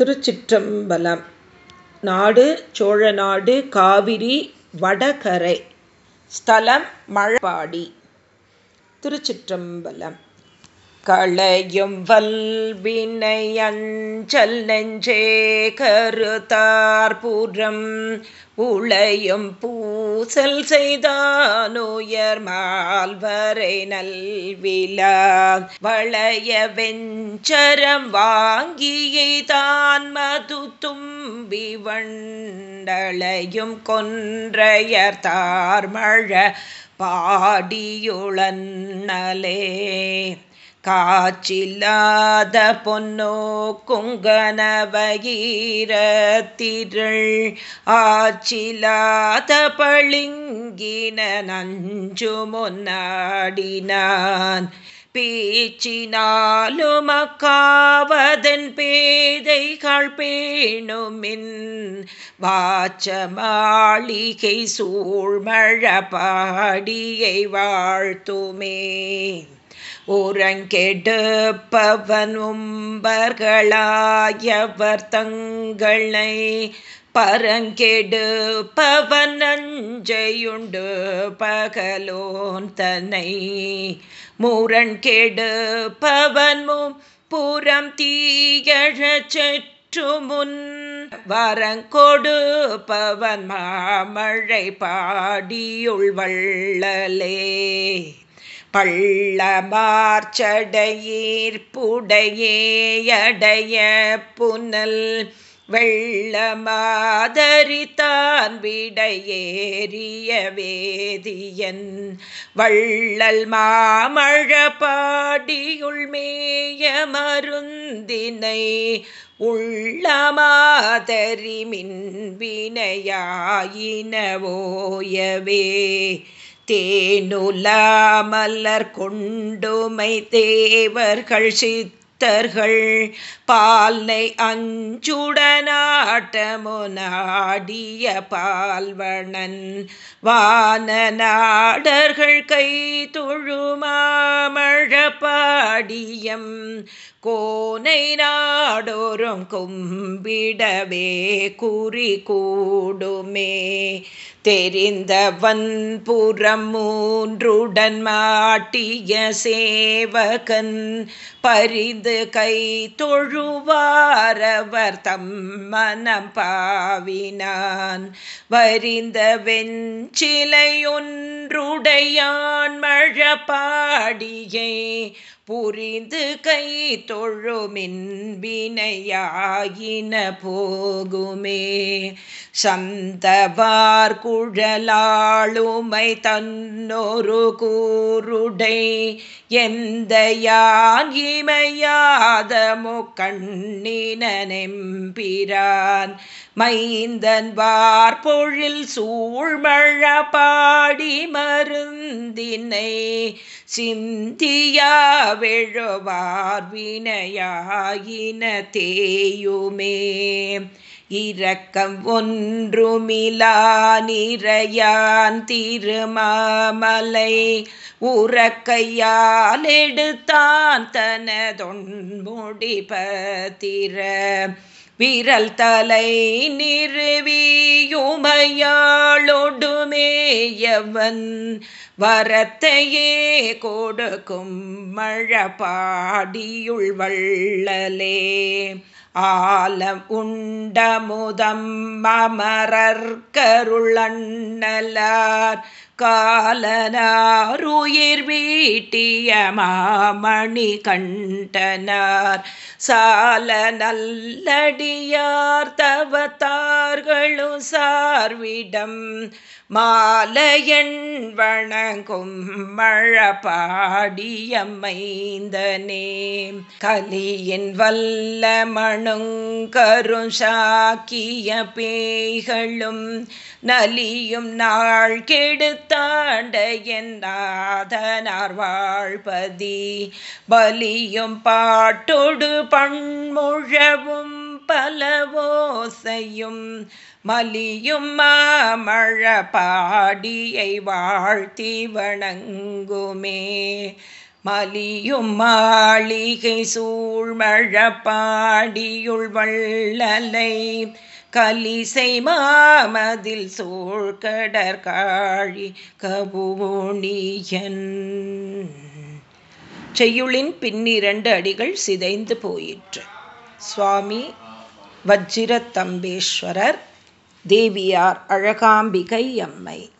திருச்சிற்றம்பலம். நாடு சோழநாடு காவிரி வடகரை. ஸ்தலம் மழபாடி. திருச்சிற்றம்பலம். களையும் வல்வினை அஞ்சல் நெஞ்சே கருத்தார்புறம் உளையும் பூசல் செய்தானுயர் மால்வரை நல்விழா வளைய வெஞ்சரம் வாங்கியதா தான் மது தும்பி வண்டளையும் கொன்றையர் தார்மழ பாடியுளன்னலே. காச்சில்லாத பொன்னோ குங்கனவகீரத்திரள் ஆச்சில்லாத பளிங்கின நஞ்சு முன்னாடினான். பேச்சினாலும் அக்காவதன் பேதைகள் பேணுமின் வாச்ச மாளிகை சூழ்மழ வாழ்த்துமே உறங்கெடுப்பவனும்பர்களாயவர் தங்களை பரங்கெடுப்பவன் நஞ்சையுண்டு பகலோன் தன்னை முரண் கெடுப்பவன் புறம் தீயழச் செற்று முன். வரங்கொடுப்பவன் மாமழை பாடியுள் வள்ளலே. பள்ளமார்ச்சடையீர்ப்புடையேயடைய புனல். வெள்ளமாதரித்தான் விடையேறிய வேதியன். வள்ளல் மாமழ மேய மருந்தினை உள்ளமாதரி மின்வினையாயினவோயவே. தேனுலாமலர் கொண்டுமை தேவர்கள் சித்த பக்தர்கள் பால்னை அஞ்சுடனாட்டமுனாடிய பால்வணன். வான நாடர்கள் கை தொழுமாமழ பாடியம் கோனை நாடோறும் கும்பிடவே குறி கூடுமே தெரிந்தவன் புறம் மூன்றுடன் மாட்டிய சேவகன் பரிந்து கை தொழுவாரவர் தம் மனம் பாவினான். வரிந்த வெஞ்சிலையொன்றுடையான் மழ புரிந்து கை தொழுமின்பினையாயின போகுமே. சந்தவார் குழலாளுமை தன்னொரு கூருடை எந்த யான் இமையாத முக்கண்ணினெம்பிரான் மைந்தன் வார்பொழில் சூழ்மழ பாடி மருந்தினை சிந்தியா வெழுவார் வினையாயின தேயுமே. இரக்கம் ஒன்றுமிலா நிறையான் திருமாமலை உறக்கையால் எடுத்தான் தனதொன்முடி பத்திர விரல் தலை நிறுவியுமையாளொடுமேயவன் வரத்தையே கொடுக்கும் மழ வள்ளலே. ஆலம் உண்டமுதம் அமரர்கருளண்ணலார் காலனாருயிர் வீட்டிய மாமணி கண்டனார். சால நல்லடியார் தவத்தார்களும் சார்விடம் மாலையன் வணங்கும் மழ கலியின் வல்ல மணுங்கரும் சாக்கிய பேய்களும் நலியும் நாள் கெடுத்த தாண்ட என்னாதனார் வாழ்பதி. பலியும் பாட்டொடு பண்முழவும் பலவோசையும் மலியும் மாமழ பாடியை வாழ்த்தி வணங்குமே. மலியும் மாளிகை சூழ்மழப்பாடியுள் வள்ளலை. கலிசை மாமதில் சூழ்கடற்காழி கபுவோணியன் செய்யுளின் பின்னிரண்டு அடிகள் சிதைந்து போயிற்று. சுவாமி வஜ்ரத்தம்பேஸ்வரர் தேவியார் அழகாம்பிகை அம்மை.